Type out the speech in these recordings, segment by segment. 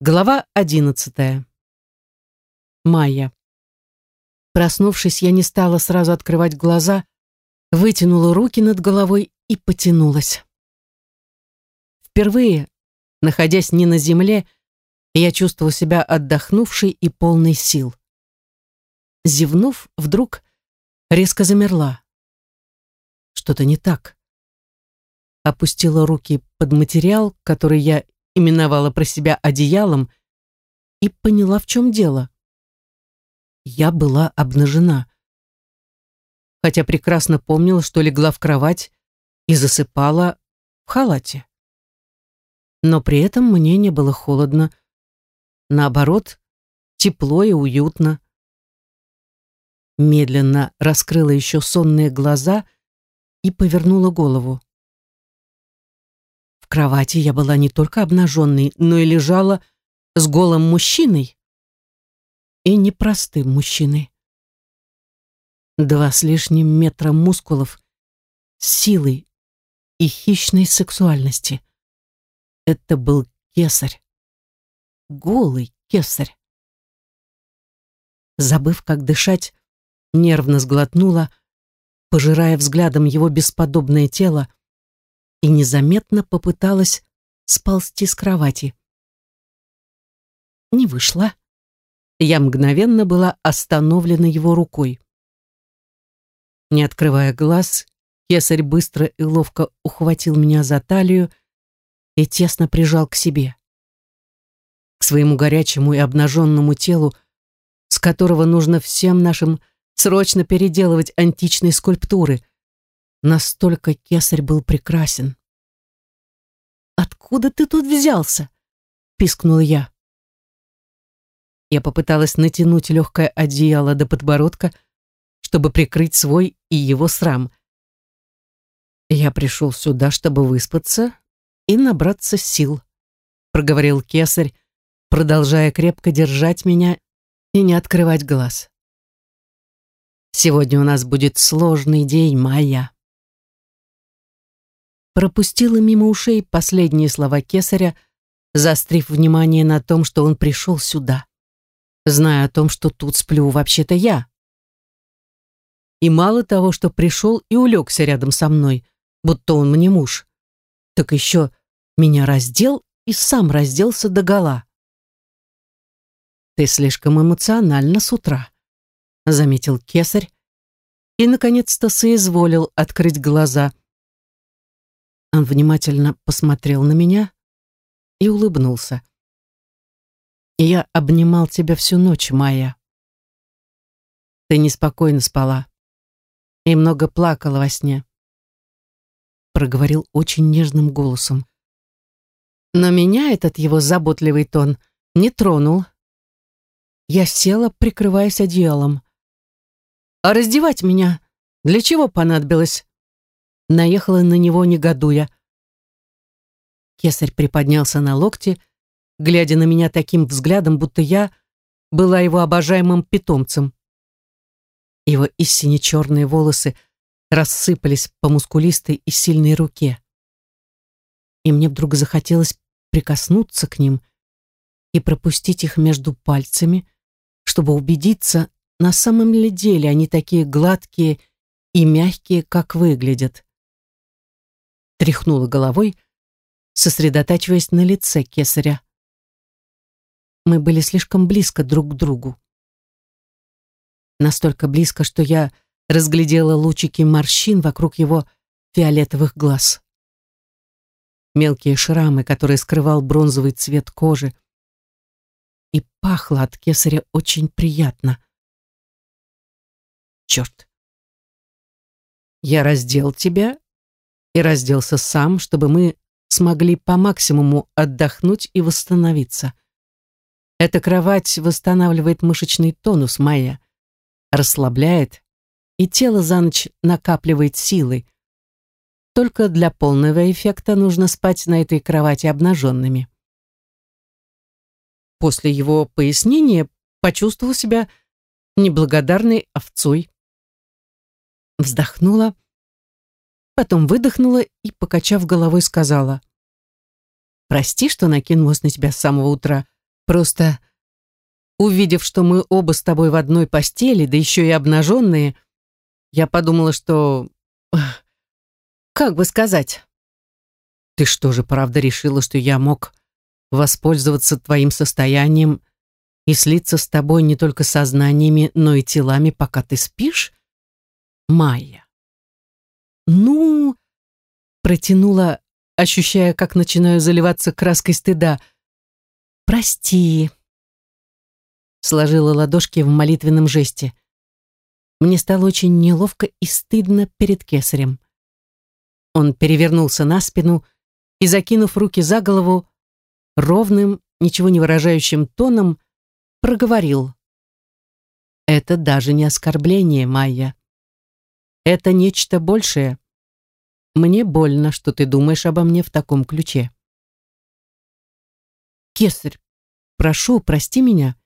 Глава одиннадцатая. Майя. Проснувшись, я не стала сразу открывать глаза, вытянула руки над головой и потянулась. Впервые, находясь не на земле, я чувствовала себя отдохнувшей и полной сил. Зевнув, вдруг резко замерла. Что-то не так. Опустила руки под материал, который я именовала про себя одеялом, и поняла, в чем дело. Я была обнажена. Хотя прекрасно помнила, что легла в кровать и засыпала в халате. Но при этом мне не было холодно. Наоборот, тепло и уютно. Медленно раскрыла еще сонные глаза и повернула голову. В кровати я была не только обнаженной, но и лежала с голым мужчиной. И непростым мужчиной. Два с лишним метра мускулов, силы и хищной сексуальности. Это был кесарь. Голый кесарь. Забыв, как дышать, нервно сглотнула, пожирая взглядом его бесподобное тело, и незаметно попыталась сползти с кровати. Не вышла. Я мгновенно была остановлена его рукой. Не открывая глаз, кесарь быстро и ловко ухватил меня за талию и тесно прижал к себе. К своему горячему и обнаженному телу, с которого нужно всем нашим срочно переделывать античные скульптуры, Настолько кесарь был прекрасен. «Откуда ты тут взялся?» — пискнул я. Я попыталась натянуть легкое одеяло до подбородка, чтобы прикрыть свой и его срам. «Я пришел сюда, чтобы выспаться и набраться сил», — проговорил кесарь, продолжая крепко держать меня и не открывать глаз. «Сегодня у нас будет сложный день, Майя» пропустила мимо ушей последние слова кесаря, заострив внимание на том, что он пришел сюда, зная о том, что тут сплю вообще-то я. И мало того, что пришел и улегся рядом со мной, будто он мне муж, так еще меня раздел и сам разделся догола. «Ты слишком эмоциональна с утра», — заметил кесарь, и, наконец-то, соизволил открыть глаза — он внимательно посмотрел на меня и улыбнулся. «Я обнимал тебя всю ночь, Майя. Ты неспокойно спала и много плакала во сне», проговорил очень нежным голосом. Но меня этот его заботливый тон не тронул. Я села, прикрываясь одеялом. «А раздевать меня для чего понадобилось?» Наехала на него, негодуя. Кесарь приподнялся на локте, глядя на меня таким взглядом, будто я была его обожаемым питомцем. Его истине черные волосы рассыпались по мускулистой и сильной руке. И мне вдруг захотелось прикоснуться к ним и пропустить их между пальцами, чтобы убедиться, на самом ли деле они такие гладкие и мягкие, как выглядят тряхнула головой, сосредотачиваясь на лице кесаря. Мы были слишком близко друг к другу. Настолько близко, что я разглядела лучики морщин вокруг его фиолетовых глаз. Мелкие шрамы, которые скрывал бронзовый цвет кожи. И пахло от кесаря очень приятно. Черт. Я раздел тебя и разделся сам, чтобы мы смогли по максимуму отдохнуть и восстановиться. Эта кровать восстанавливает мышечный тонус Майя, расслабляет, и тело за ночь накапливает силы. Только для полного эффекта нужно спать на этой кровати обнаженными. После его пояснения почувствовал себя неблагодарной овцой. Вздохнула, потом выдохнула и, покачав головой, сказала. «Прости, что накинулась на тебя с самого утра. Просто, увидев, что мы оба с тобой в одной постели, да еще и обнаженные, я подумала, что... Как бы сказать? Ты что же, правда, решила, что я мог воспользоваться твоим состоянием и слиться с тобой не только сознаниями, но и телами, пока ты спишь? Майя. Ну, протянула, ощущая, как начинаю заливаться краской стыда. Прости. Сложила ладошки в молитвенном жесте. Мне стало очень неловко и стыдно перед кесарем. Он перевернулся на спину и, закинув руки за голову, ровным, ничего не выражающим тоном проговорил. «Это даже не оскорбление, Майя. Это нечто большее. Мне больно, что ты думаешь обо мне в таком ключе». «Кесарь, прошу, прости меня»,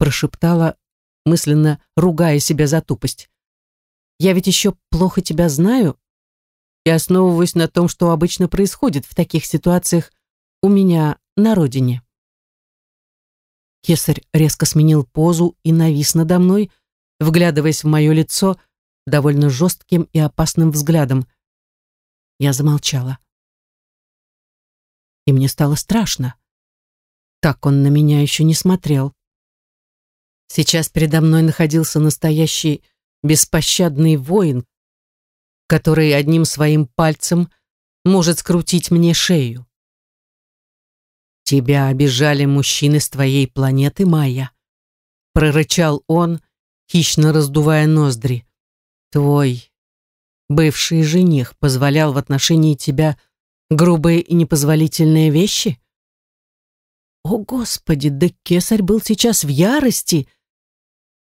прошептала, мысленно ругая себя за тупость. «Я ведь еще плохо тебя знаю и основываюсь на том, что обычно происходит в таких ситуациях у меня на родине». Кесарь резко сменил позу и навис надо мной, вглядываясь в мое лицо довольно жестким и опасным взглядом. Я замолчала. И мне стало страшно. Так он на меня еще не смотрел. Сейчас передо мной находился настоящий беспощадный воин, который одним своим пальцем может скрутить мне шею. «Тебя обижали мужчины с твоей планеты, Майя», — прорычал он, хищно раздувая ноздри. «Твой бывший жених позволял в отношении тебя грубые и непозволительные вещи?» «О, Господи, да кесарь был сейчас в ярости!»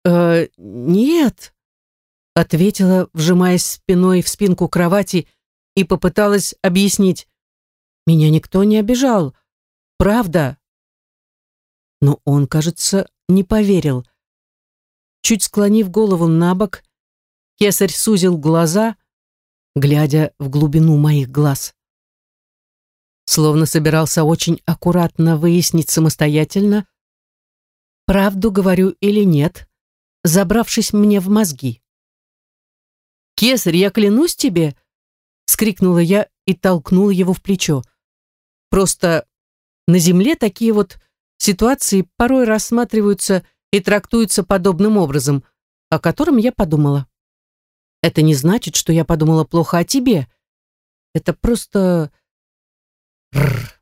«Э, нет», — ответила, вжимаясь спиной в спинку кровати и попыталась объяснить. «Меня никто не обижал. Правда?» Но он, кажется, не поверил. Чуть склонив голову на бок, кесарь сузил глаза, глядя в глубину моих глаз. Словно собирался очень аккуратно выяснить самостоятельно, правду говорю или нет, забравшись мне в мозги. «Кесарь, я клянусь тебе!» — скрикнула я и толкнула его в плечо. «Просто на Земле такие вот ситуации порой рассматриваются и трактуются подобным образом, о котором я подумала. Это не значит, что я подумала плохо о тебе. Это просто... Рррр.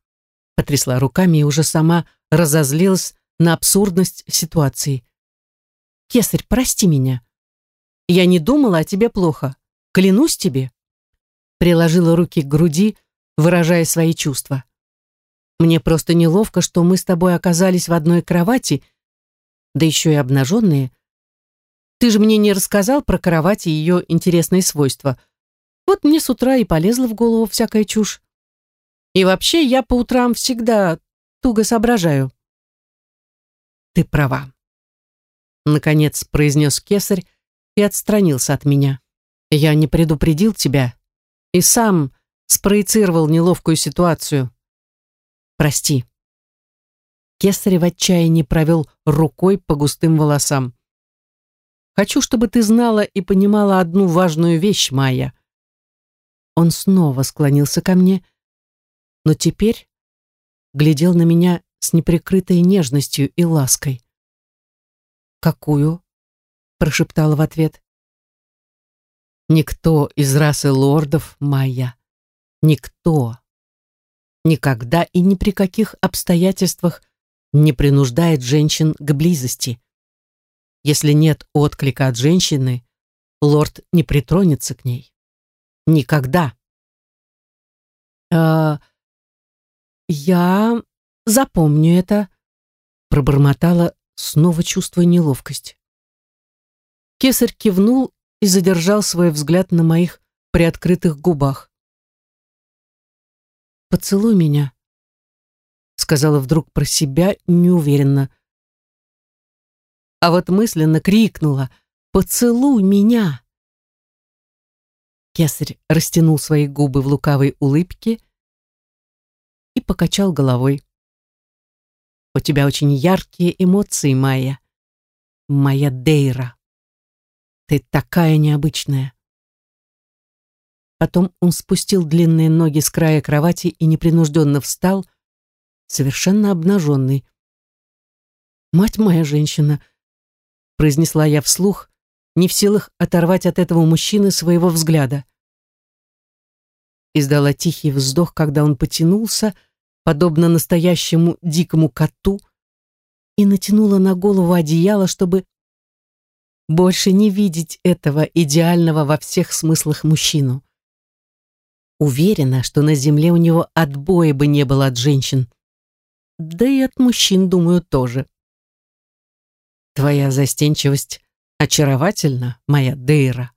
Потрясла руками и уже сама разозлилась на абсурдность ситуации. Кесарь, прости меня. Я не думала о тебе плохо. Клянусь тебе. Приложила руки к груди, выражая свои чувства. Мне просто неловко, что мы с тобой оказались в одной кровати, да еще и обнаженные. Ты же мне не рассказал про кровать и ее интересные свойства. Вот мне с утра и полезла в голову всякая чушь. И вообще я по утрам всегда туго соображаю. Ты права. Наконец произнес кесарь и отстранился от меня. Я не предупредил тебя и сам спроецировал неловкую ситуацию. Прости. Кесарь в отчаянии провел рукой по густым волосам. Хочу, чтобы ты знала и понимала одну важную вещь, Майя. Он снова склонился ко мне, но теперь глядел на меня с неприкрытой нежностью и лаской. «Какую?» — прошептала в ответ. «Никто из расы лордов, Майя, никто никогда и ни при каких обстоятельствах не принуждает женщин к близости. Если нет отклика от женщины, лорд не притронется к ней. Никогда. «Э, «Я запомню это», — пробормотала, снова чувствуя неловкость. Кесарь кивнул и задержал свой взгляд на моих приоткрытых губах. «Поцелуй меня», — сказала вдруг про себя неуверенно. А вот мысленно крикнула «Поцелуй меня!» Кесарь растянул свои губы в лукавой улыбке и покачал головой. У тебя очень яркие эмоции, Майя. Моя Дейра. Ты такая необычная. Потом он спустил длинные ноги с края кровати и непринужденно встал, совершенно обнаженный. «Мать моя женщина!» — произнесла я вслух, не в силах оторвать от этого мужчины своего взгляда. Издала тихий вздох, когда он потянулся, подобно настоящему дикому коту, и натянула на голову одеяло, чтобы больше не видеть этого идеального во всех смыслах мужчину. Уверена, что на земле у него отбоя бы не было от женщин. Да и от мужчин, думаю, тоже. Твоя застенчивость очаровательна, моя Дейра.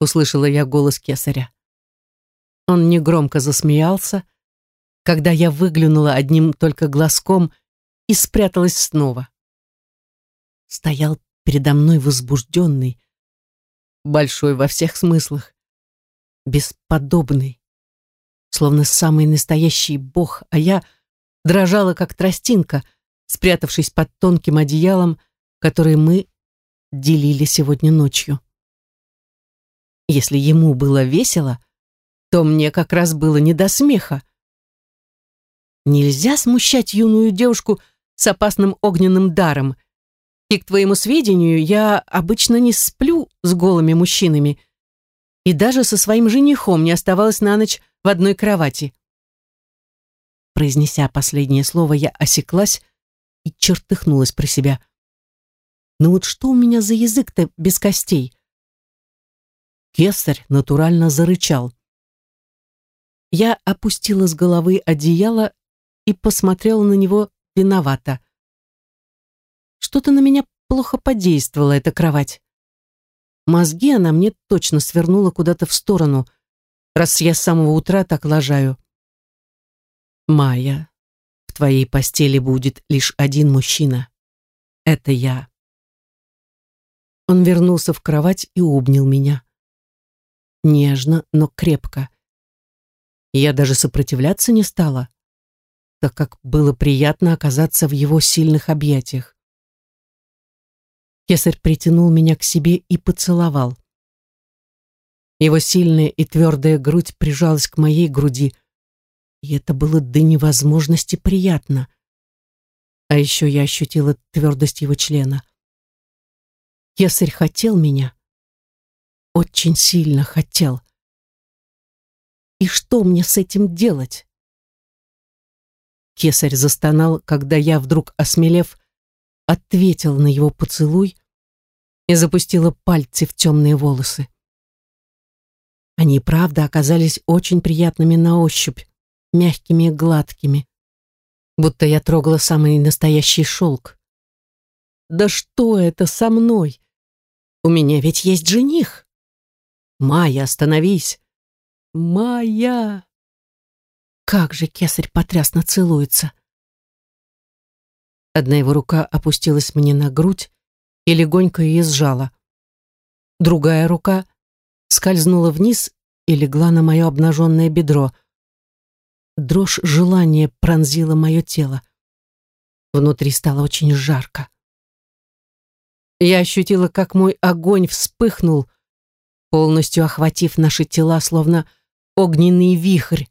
Услышала я голос кесаря. Он негромко засмеялся, когда я выглянула одним только глазком и спряталась снова. Стоял передо мной возбужденный, большой во всех смыслах, бесподобный, словно самый настоящий бог, а я дрожала, как тростинка, спрятавшись под тонким одеялом, которое мы делили сегодня ночью. Если ему было весело, то мне как раз было не до смеха. Нельзя смущать юную девушку с опасным огненным даром. И, к твоему сведению, я обычно не сплю с голыми мужчинами. И даже со своим женихом не оставалась на ночь в одной кровати. Произнеся последнее слово, я осеклась и чертыхнулась про себя. Ну вот что у меня за язык-то без костей? Кесарь натурально зарычал. Я опустила с головы одеяло и посмотрела на него виновато. Что-то на меня плохо подействовала эта кровать. Мозги она мне точно свернула куда-то в сторону, раз я с самого утра так лажаю. Майя, твоей постели будет лишь один мужчина. Это я. Он вернулся в кровать и обнял меня. Нежно, но крепко. Я даже сопротивляться не стала так как было приятно оказаться в его сильных объятиях. Кесарь притянул меня к себе и поцеловал. Его сильная и твердая грудь прижалась к моей груди, и это было до невозможности приятно. А еще я ощутила твердость его члена. Кесарь хотел меня. Очень сильно хотел. И что мне с этим делать? Кесарь застонал, когда я, вдруг осмелев, ответила на его поцелуй и запустила пальцы в темные волосы. Они, правда, оказались очень приятными на ощупь, мягкими и гладкими, будто я трогала самый настоящий шелк. «Да что это со мной? У меня ведь есть жених!» «Майя, остановись!» «Майя!» Как же кесарь потрясно целуется. Одна его рука опустилась мне на грудь и легонько ее сжала. Другая рука скользнула вниз и легла на мое обнаженное бедро. Дрожь желания пронзила мое тело. Внутри стало очень жарко. Я ощутила, как мой огонь вспыхнул, полностью охватив наши тела, словно огненный вихрь,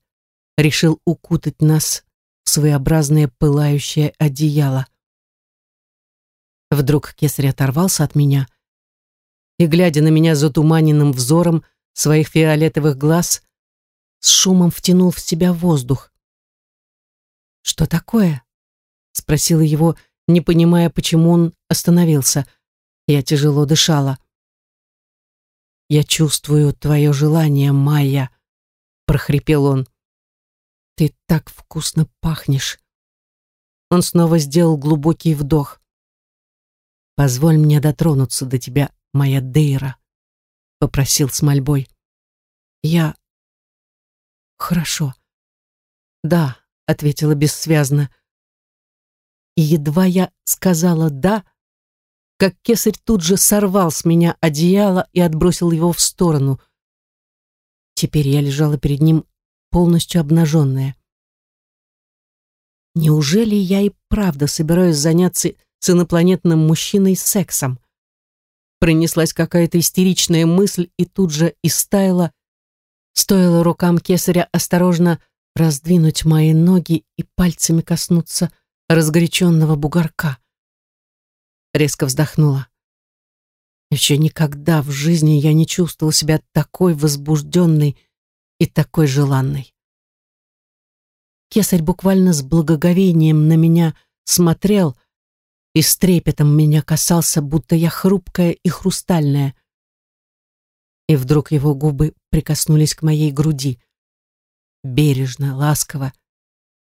решил укутать нас в своеобразное пылающее одеяло. Вдруг кесарь оторвался от меня и, глядя на меня затуманенным взором своих фиолетовых глаз, с шумом втянул в себя воздух. «Что такое?» — спросила его, не понимая, почему он остановился. Я тяжело дышала. «Я чувствую твое желание, Майя», — прохрипел он. Ты так вкусно пахнешь. Он снова сделал глубокий вдох. Позволь мне дотронуться до тебя, моя Дейра, попросил с мольбой. Я Хорошо. Да, ответила бессвязно. И едва я сказала «да», как кесарь тут же сорвал с меня одеяло и отбросил его в сторону. Теперь я лежала перед ним полностью обнаженная. Неужели я и правда собираюсь заняться с инопланетным мужчиной сексом? Пронеслась какая-то истеричная мысль и тут же истаяла. Стоило рукам кесаря осторожно раздвинуть мои ноги и пальцами коснуться разгоряченного бугорка. Резко вздохнула. Еще никогда в жизни я не чувствовала себя такой возбужденной и такой желанной. Кесарь буквально с благоговением на меня смотрел и с трепетом меня касался, будто я хрупкая и хрустальная. И вдруг его губы прикоснулись к моей груди. Бережно, ласково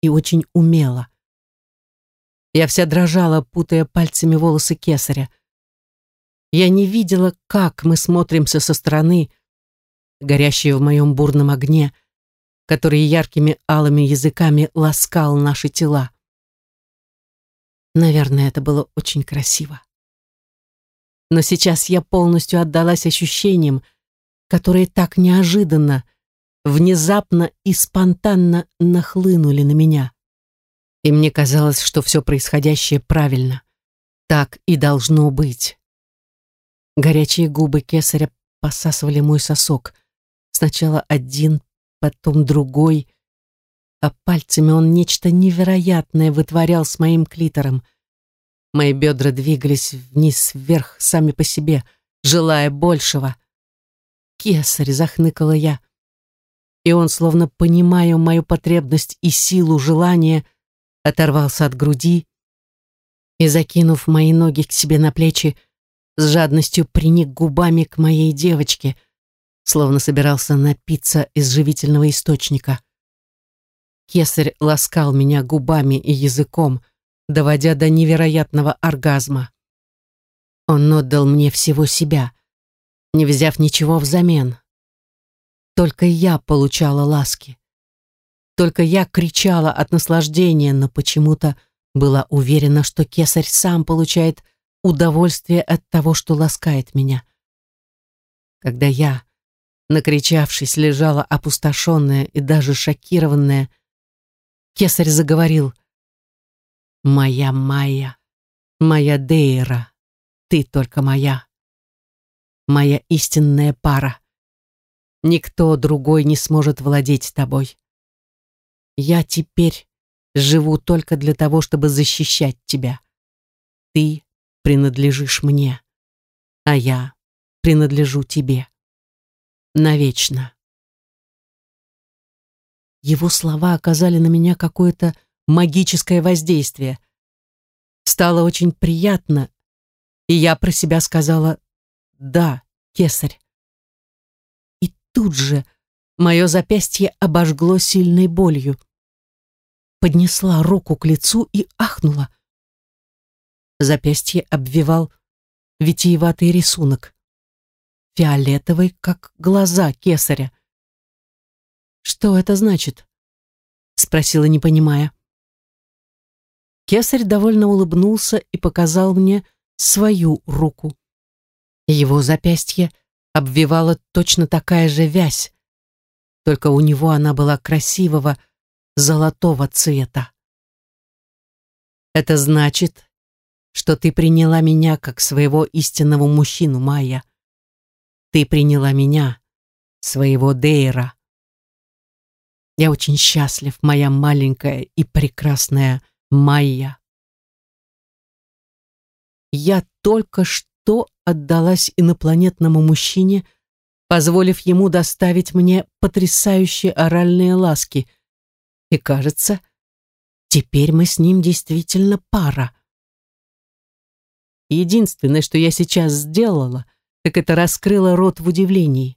и очень умело. Я вся дрожала, путая пальцами волосы кесаря. Я не видела, как мы смотримся со стороны, горящие в моем бурном огне, который яркими алыми языками ласкал наши тела. Наверное, это было очень красиво. Но сейчас я полностью отдалась ощущениям, которые так неожиданно, внезапно и спонтанно нахлынули на меня. И мне казалось, что все происходящее правильно. Так и должно быть. Горячие губы кесаря посасывали мой сосок. Сначала один, потом другой. А пальцами он нечто невероятное вытворял с моим клитором. Мои бедра двигались вниз-вверх сами по себе, желая большего. «Кесарь!» — захныкала я. И он, словно понимая мою потребность и силу желания, оторвался от груди и, закинув мои ноги к себе на плечи, с жадностью приник губами к моей девочке, словно собирался напиться из живительного источника. Кесарь ласкал меня губами и языком, доводя до невероятного оргазма. Он отдал мне всего себя, не взяв ничего взамен. Только я получала ласки. Только я кричала от наслаждения, но почему-то была уверена, что кесарь сам получает удовольствие от того, что ласкает меня. Когда я, накричавшись, лежала опустошенная и даже шокированная, кесарь заговорил «Моя Майя, моя Дейра, ты только моя, моя истинная пара. Никто другой не сможет владеть тобой. Я теперь живу только для того, чтобы защищать тебя. Ты принадлежишь мне, а я принадлежу тебе. Навечно. Его слова оказали на меня какое-то магическое воздействие. Стало очень приятно, и я про себя сказала «Да, кесарь». И тут же мое запястье обожгло сильной болью. Поднесла руку к лицу и ахнула. Запястье обвивал витиеватый рисунок. Фиолетовый, как глаза кесаря. «Что это значит?» Спросила, не понимая. Кесарь довольно улыбнулся и показал мне свою руку. Его запястье обвивала точно такая же вязь, только у него она была красивого золотого цвета. Это значит, что ты приняла меня как своего истинного мужчину, Майя. Ты приняла меня, своего Дейра. Я очень счастлив, моя маленькая и прекрасная Майя. Я только что отдалась инопланетному мужчине, позволив ему доставить мне потрясающие оральные ласки. И кажется, теперь мы с ним действительно пара. Единственное, что я сейчас сделала, так это раскрыла рот в удивлении.